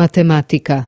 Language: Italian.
matematica.